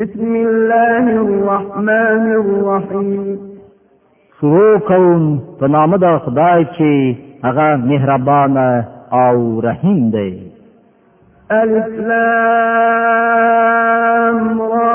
بسم الله الرحمن الرحیم شروع کوم په نام د خدای چې هغه مهربان او رحیم دی الف لام را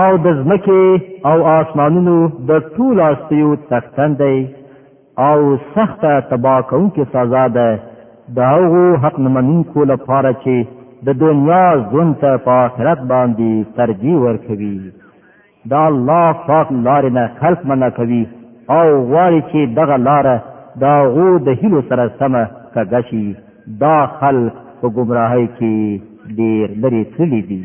او د ځمکې او آسمانونو د ټول استیو څښتن دی او سخته تبا کوونکې سزا ده د هغو حق نمنونکو لپاره چې د دنیا ژوند ته په آخرت باندې ترجیح ورکوي د الله پاک لارې نه خلق منع کوي او غواړي چې دغه لاره د هغو د هیلو سره سمه کږه شي دا خلق په ګمراهۍ کې ډېر لرې تللي دي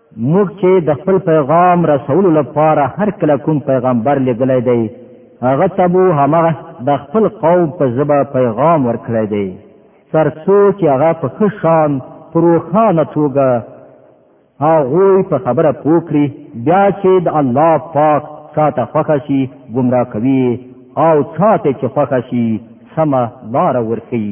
موږ چې د خپل پیغام رسولو لپاره هر کله کوم پیغمبر لګلې دی هغه ته بو همغه د خپل قوم په زبا پیغام ورکړی دی ترڅو چې هغه په خشان پروخانه توګه هغه په خبره پوکړي بیا چې د الله پاک چاته خوښ شي گمراه کوي او چاته چې خوښ شي سمه لار ورکړي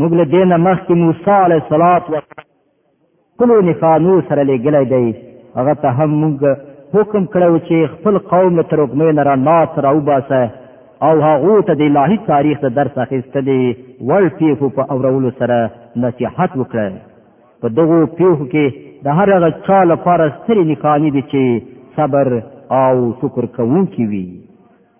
موږ له دینه مخکې موسی علیه السلام و خپل نفانو سره لګلای دی هغه ته هم موږ حکم کړو چې خپل قوم له ترکمن را ناس را وباسه او هغه ته د الهي تاریخ د درس اخیستلې ول پیښو په اورولو سره نصيحت وکړه په دغه پیښو کې د هر هغه چا لپاره سترې نښانې دي چې صبر او شکر کوونکی وي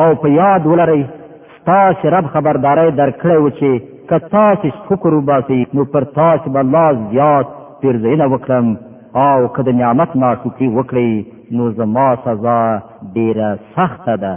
او په یاد ولرئ تاسو رب خبرداري درکړی و چې که تاسو شکر وباسئ نو پر تاسو به الله زیات پیرزینه وکړم او که د نعمت ناشکري وکړئ نو زما سزا ډیره سخته ده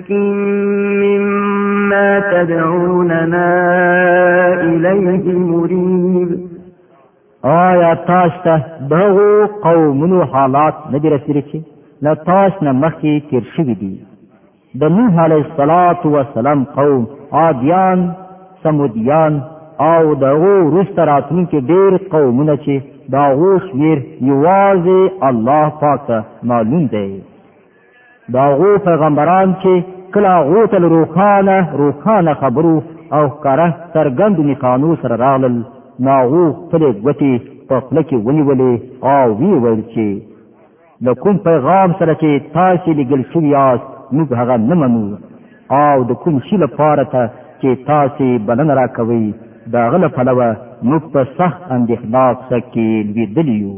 مما تدعوننا إليه مريب آیا تاسو ته دغه قومونو حالات نه دي رسېدلي چې له تاسو نه مخکې تیر شوي دي د نوح علیه السلام قوم عادیان سمودیان او د هغو وروسته راتلونکي ډېر قومونه چې د هغو شمېر یوازې الله پاک ته معلوم دی دا غو پیغمبران چې کله غو تل روخانه روخانه خبرو او کاره سرګند نکانو سره راغلل ناغو خپل غوتی په خپل کې ونیولې او وی ویل چې د کوم پیغام سره چې تاسو لګل شوی یاست موږ هغه نه منو او د کوم شي لپاره ته چې تاسو بلنه راکوي دا غل پلوه موږ په صح اندېښنه کې لیدلی یو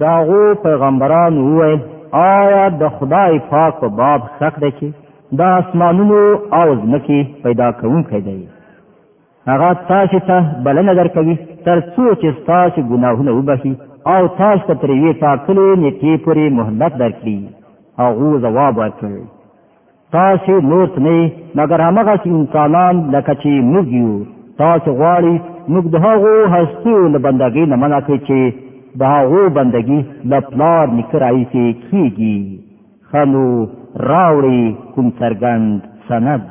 دا غو پیغمبران وای آیا د خدای پاک په باب شک ده چې دا اسمانونو او ځمکې پیدا کوونکی دی هغه تاسو ته بلنه درکوي تر څو چې تاسو ګناهونه وبخي او تاسو ته ترې ټاکلې نیټې پورې مهلت درکړي هغه جواب ورکړي تاسو نور نه مګر هغه چې انسانان لکه چې موږ یو تاسو غواړي موږ د هغو هستیو له بندګۍ نه منع کړئ چې د هغو بندګي له پلار نیکه راهیسې کیږي ښه نو راوړئ کوم څرګند سند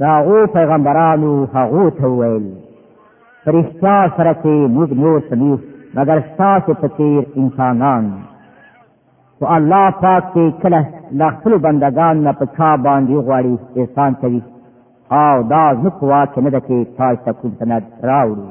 دا غو پیغمبرانو هغه ته ویل فرشتہ سره کې موږ نور سلیو مگر تاسو پکې انسانان او الله پاک کې کله لا خپل بندگان نه په چا باندې غواړي احسان کوي او دا ځکه واکه نه ده کې تاسو کوم سند راوړي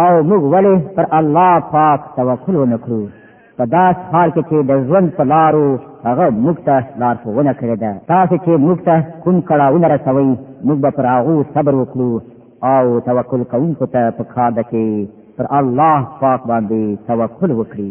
او موږ ولې پر الله پاک توکل ونکړو په داس حال کې چې د ژوند په لارو هغه موږ ته لارښوونه کړې ده تاسو چې موږ ته کوم کړاونه رسوي موږ به پر هغو صبر وکړو او توکل کوونکو ته په کار ده چې پر الله پاک باندې توکل وکړي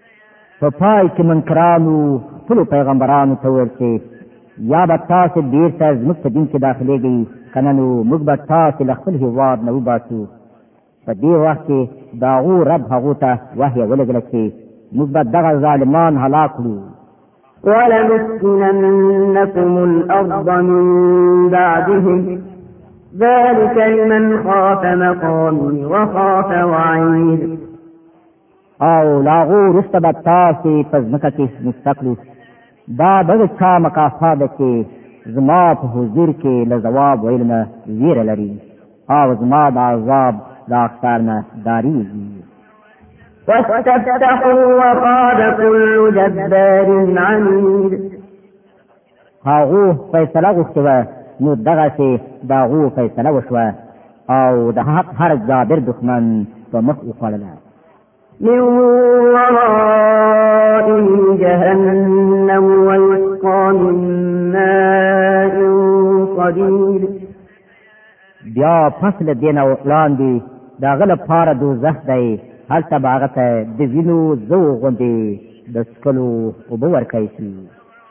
په پای کې منکرانو خپل پیغمبرانو ته ویل چې یا به تاسو بیرته زموږ په دین کې داخلېږئ که نه نو موږ به تاسو له خپل هېواد نه وباسو په دې وخت کې د هغو رب هغو ته وحیه ولېږله چې موږ به دغه ظالمان هلاک کړو ولنسكننكم الأرض من بعدهم ذلك لمن خاف مقامي وخاف وعيد او لاغو رسته به تاسې په ځمکه کې مستقلو دا دغه چا مکافا ده چې زما په حضور کې له ځواب ویل نه ویره لري او زما د عذاب د اختار نه داریږي واستفتحوا وقال كل جبار عنيد هغه فیصله غوښته نو دغه سي داغو فیصله وشوه او د حق هر جابر دښمن په مخ وخړله من ورائه جهنم ويسقى من ماء قدير بیا فصل دین او لاندې دا غل پاره دوزخ دی هلته باغته د وینو زو غوندي د سکلو وبور کوي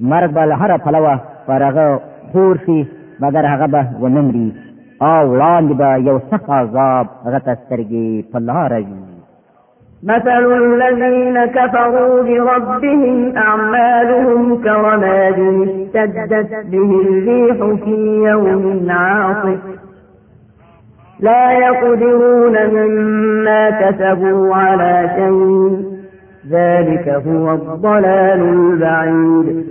مرګ به له هره پلوه پر هغه خور شي مګر هغه به ونه مري او وړاندې به یو سخت عذاب هغه ته سترګې په لاره وي مثل الذين كفروا بربهم أعمالهم كرماد اشتدت به الريح في يوم عاصف لا يقدرون مما كسبوا على شيء ذلك هو الضلال البعيد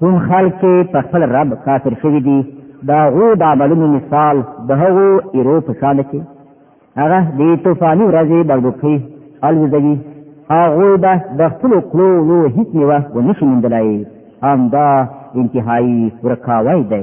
کوم خلک په خپل رب کافر شوی دي دا غو د عملونو مثال د هغو ایرو په شان کې هغه د طوفاني ورځې بلبوکي الوزوي هغه به د خپل کلو نو هیڅ نیوه و نشي مندلای هم دا انتهایی ورکاوی دی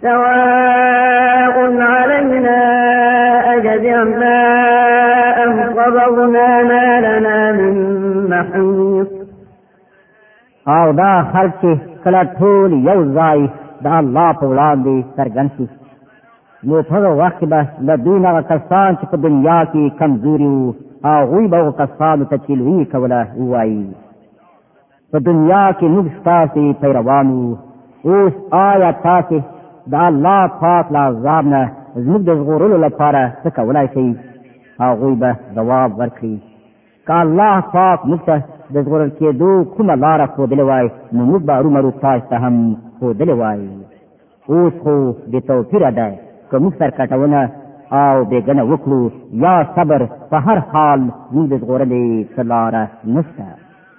سواء علينا أجزعنا أم صبرنا ما لنا من محيط او دا خلق چې کله ټول یو ځای د الله په وړاندې څرګند شي نو په هغه وخت کې به له دوی نه کسان چې په دنیا کې کمزوري وو هغوی به کسانو ته چې لوی کوله ووایي په دنیا کې موږ ستاسو پیروانو اوس آیا تاسو د الله پاک له عذاب نه زموږ د ژغورلو لپاره څه کولای شئ هغوی به ځواب ورکړي که الله پاک موږ ته د ژغورل کېدو کومه لاره ښودلې وای نو موږ به ارومرو تاسو ته هم ښودلې وای اوس خو بې توپیره ده که موږ سرکټونه او بېګنه وکړو یا صبر په هر حال موږ د ژغورلې څه لاره نشته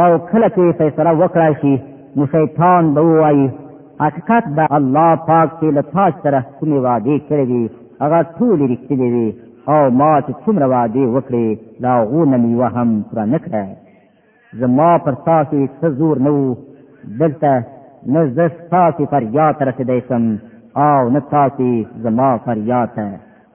او کله چې فیصله وکړای شي نو شیطان به وایي حقیقت به الله پاک چې له تاسو سره کومې وعدې کړې دي هغه ټولې رښتینې وي او ما چې څومره وعدې وکړې د هغو نه مې یوه هم پوره نه کړه زما پر تاسو یې څه زور نه و دلته نه زه ستاسو فریاد ته رسېدی شم او نه تاسو زما فریاد ته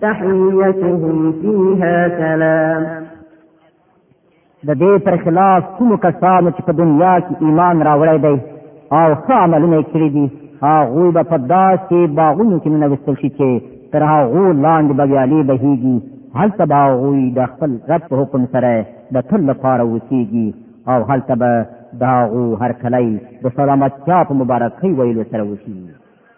تحيتهم فيها سلام د دې پر خلاف کوم کسانو چې په دنیا کې ایمان راوړی دی او ښه عملونه کړی دي هغه به په داسې باغونو کې نه وستل شي چې تر هغه لاندې بګیالي بهيږي هلته به هغه د خپل رب په حکم سره د تل لپاره وسیږي او هلته به داغو هر کلی د سلامتیا په مبارکۍ ویلو سره وشي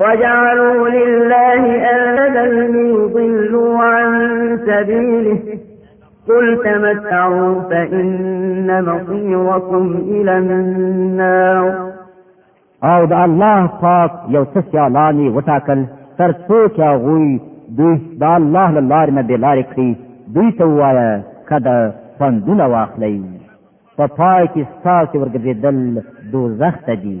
وجعلوا لله أندا ليضلوا عن سبيله قل تمتعوا فإن مصيركم إلى النار او د الله پاک یو څه سیالانی وټاکل تر څو چې هغوی دوی د الله له لارې نه بې لارې کړي دوی ته ووایه که د پندونه واخلئ په پای کې ستاسې ورګرځېدل دوزخ ته دي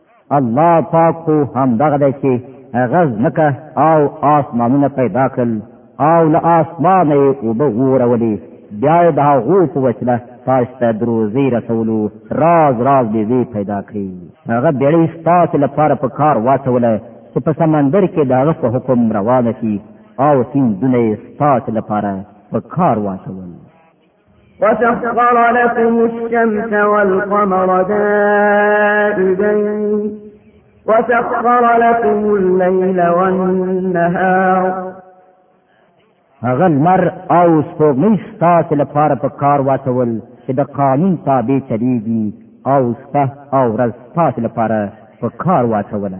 الله پاک خو همدغه دی چې هغه ځمکه او آسمانونه پیدا کړل او له آسمانه یې اوبه وورولې بیا یې د هغو په وسیله تاسو ته دروزی رسولو راز راز بیوی پیدا کړي هغه بیړۍ ستاسو لپاره په کار واچوله چې په سمندر کې د هغه په حکم روانه شي او سیندونه یې ستاسو لپاره په کار واچول وسخر لكم الشمس والقمر دائبين وسخر لكم الليل والنهار هغه لمر او سپوږمۍ ستاسو لپاره په کار واچول چې د قانون تابع چلیږي او شپه او ورځ ستاسو لپاره په کار واچوله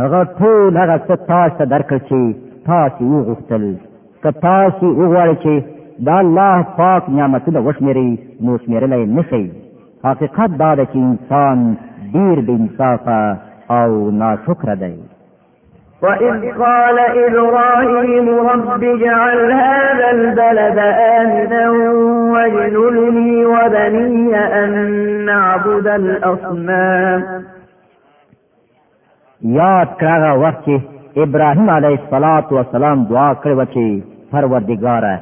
هغه ټول هغه څه تاسو ته درکړ چې تاسو یې غوښتل که تاسو وغواړئ چې دا الله پاک نعمتونه وشمېرئ نو شمېرلی نه شئ حقیقت دا ده چې انسان ډیر بې انصافه او ناشکره دی وَإِذْ قَالَ إِبْرَاهِيمُ رَبِّ اجْعَلْ هَذَا الْبَلَدَ آمِنًا وَاجْنُبْنِي وَبَنِيَّ أَن نَّعْبُدَ الْأَصْنَامَ یاد کړه وخت چې ابراهیم علیه الصلاۃ والسلام دعا کړې و چې پروردګاره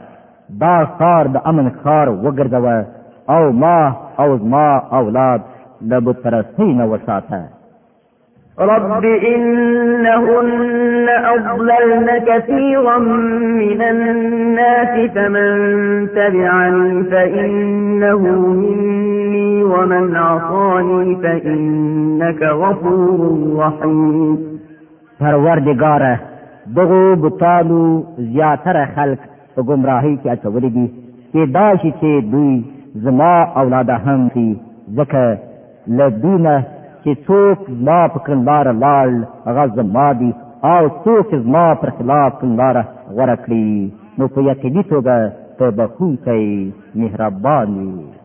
دا ښار د امن ښار وګرځوه او ما او زما اولاد د بت پرستی نه وساته رب إنهن أضللن كثيرا من الناس فمن تبعني فإنه مني لي ومن عصاني فإنك غفور رحيم پروردگاره دغو بوتانو زیاتره خلق په گمراهی کې اچولې دي کې دا شي چې دوی زما اولاد هم شي ځکه له دوی نه چې څوک زما په کړنلاره لاړ هغه زما دي او څوک زما پر خلاف کړنلاره غوره کړي نو په یقیني توګه ته بخښونکی مهربان یې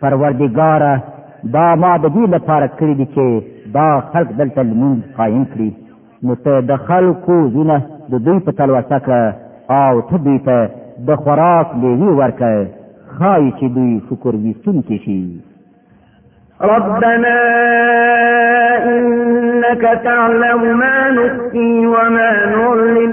پروردګاره دا ما د دې لپاره کړی دي چې دا خلق دلته لمونځ قائم کړي نو ته د خلکو زونه د دوی په تلوسه کړه او ته دوی ته د خوراک لیوی ورکه خای چې دوی شکر ویستون کې شي ربنا إنك تعلم ما نخفي وما نعلن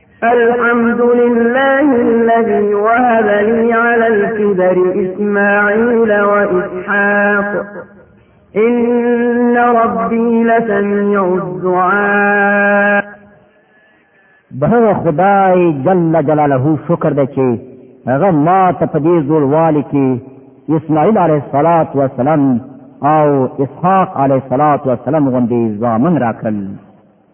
الحمد لله الذي وهب لي على الكبر إسماعيل وإسحاق إن ربي لسميع الدعاء د هغه خدای جل جلاله شکر دی چې هغه ما ته په دې زوړوالي کې اسماعیل علیه الصلاۃ والسلام او اسحاق علیه الصلاۃ والسلام غوندې ځامن راکړل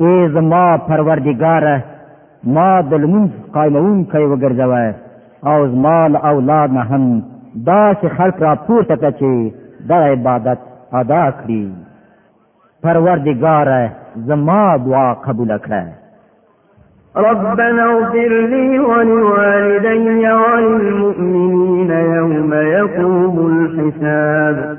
ای زما پروردګاره ما د لمونځ قایمونکی وګرځوه او زما له اولاد نه هم داسې خلق را پورته کړه چې دا عبادت ادا کړي پروردګاره زما دعا قبول کړه ربنا اغفر لي ولوالدي وللمؤمنين يوم يقوم الحساب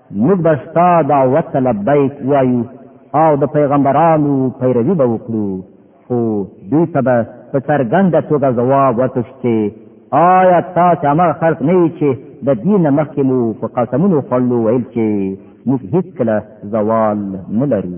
موږ به ستا دعوت ته لبیک وایو او د پیغمبرانو پیروي به وکړو خو دوی ته به په څرګنده توګه ځواب ورکړي چې آیا تاسو هغه خلک نه یې چې د دین مخکې مو په قسمونو خوړلو ویل چې موږ هیڅ کله زوال نه لرو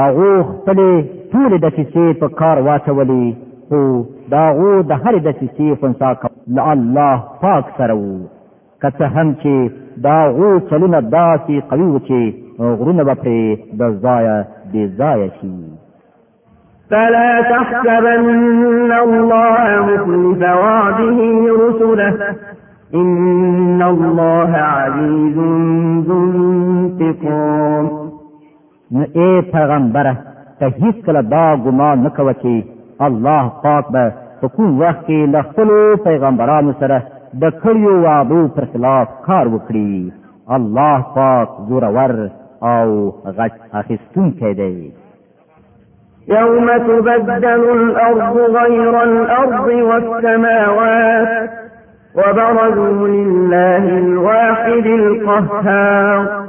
هغه خپل ټول د سیسې په کار واچولې خو دا غو د هر د سیسې خنسا کول الله پاک سره وو که څه هم چې دا غو چلونه داسې قوي و چې غرونه به پرې د ځایه بې ځایه شي فلا تحسبن الله مخلف وعده رسله إن الله عزيز ذو انتقام نو اے پیغمبره ته هیڅ کله دا ګمان نه کوه چې الله پاک به په کوم وخت کې له خپلو پیغمبرانو سره د کړیو وعدو پر خلاف کار وکړي الله پاک زورور او غچ اخیستونکی دی يوم تبدل الأرض غير الأرض والسماوات وبرزوا لله الواحد القهار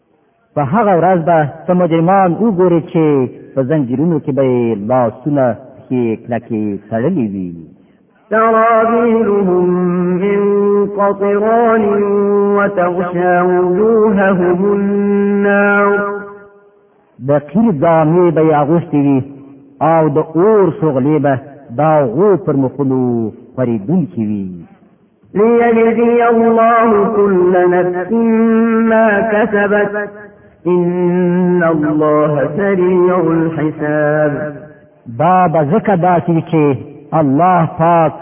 په هغه ورځ به ته مجرمان وګورې چې په زنجیرونو کې به یې لاسونه پښې کلکې تړلې وي سرابيلهم من قطران وتغشى وجوههم النار د قیر دامې به یې اغوستې وي او د اور شغلې به دا غو پر مخونو خورېدونکې وي ليجزي الله كل نفس ما كسبت إن الله سريع الحساب دا به ځکه داسې چې الله پاک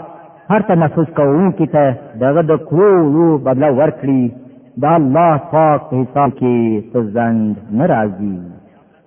هر تنفس کوونکي ته دغه د کړو بدله ورکړي دا الله پاک په حساب کې څه ځند نه راځي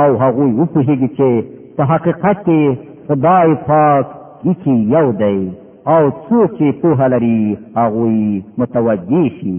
او هغوی وپوهیږي چې په حقیقت کې خدای پاک یکی یو دی او څوک چې پوهه لري هغوی متوجه شي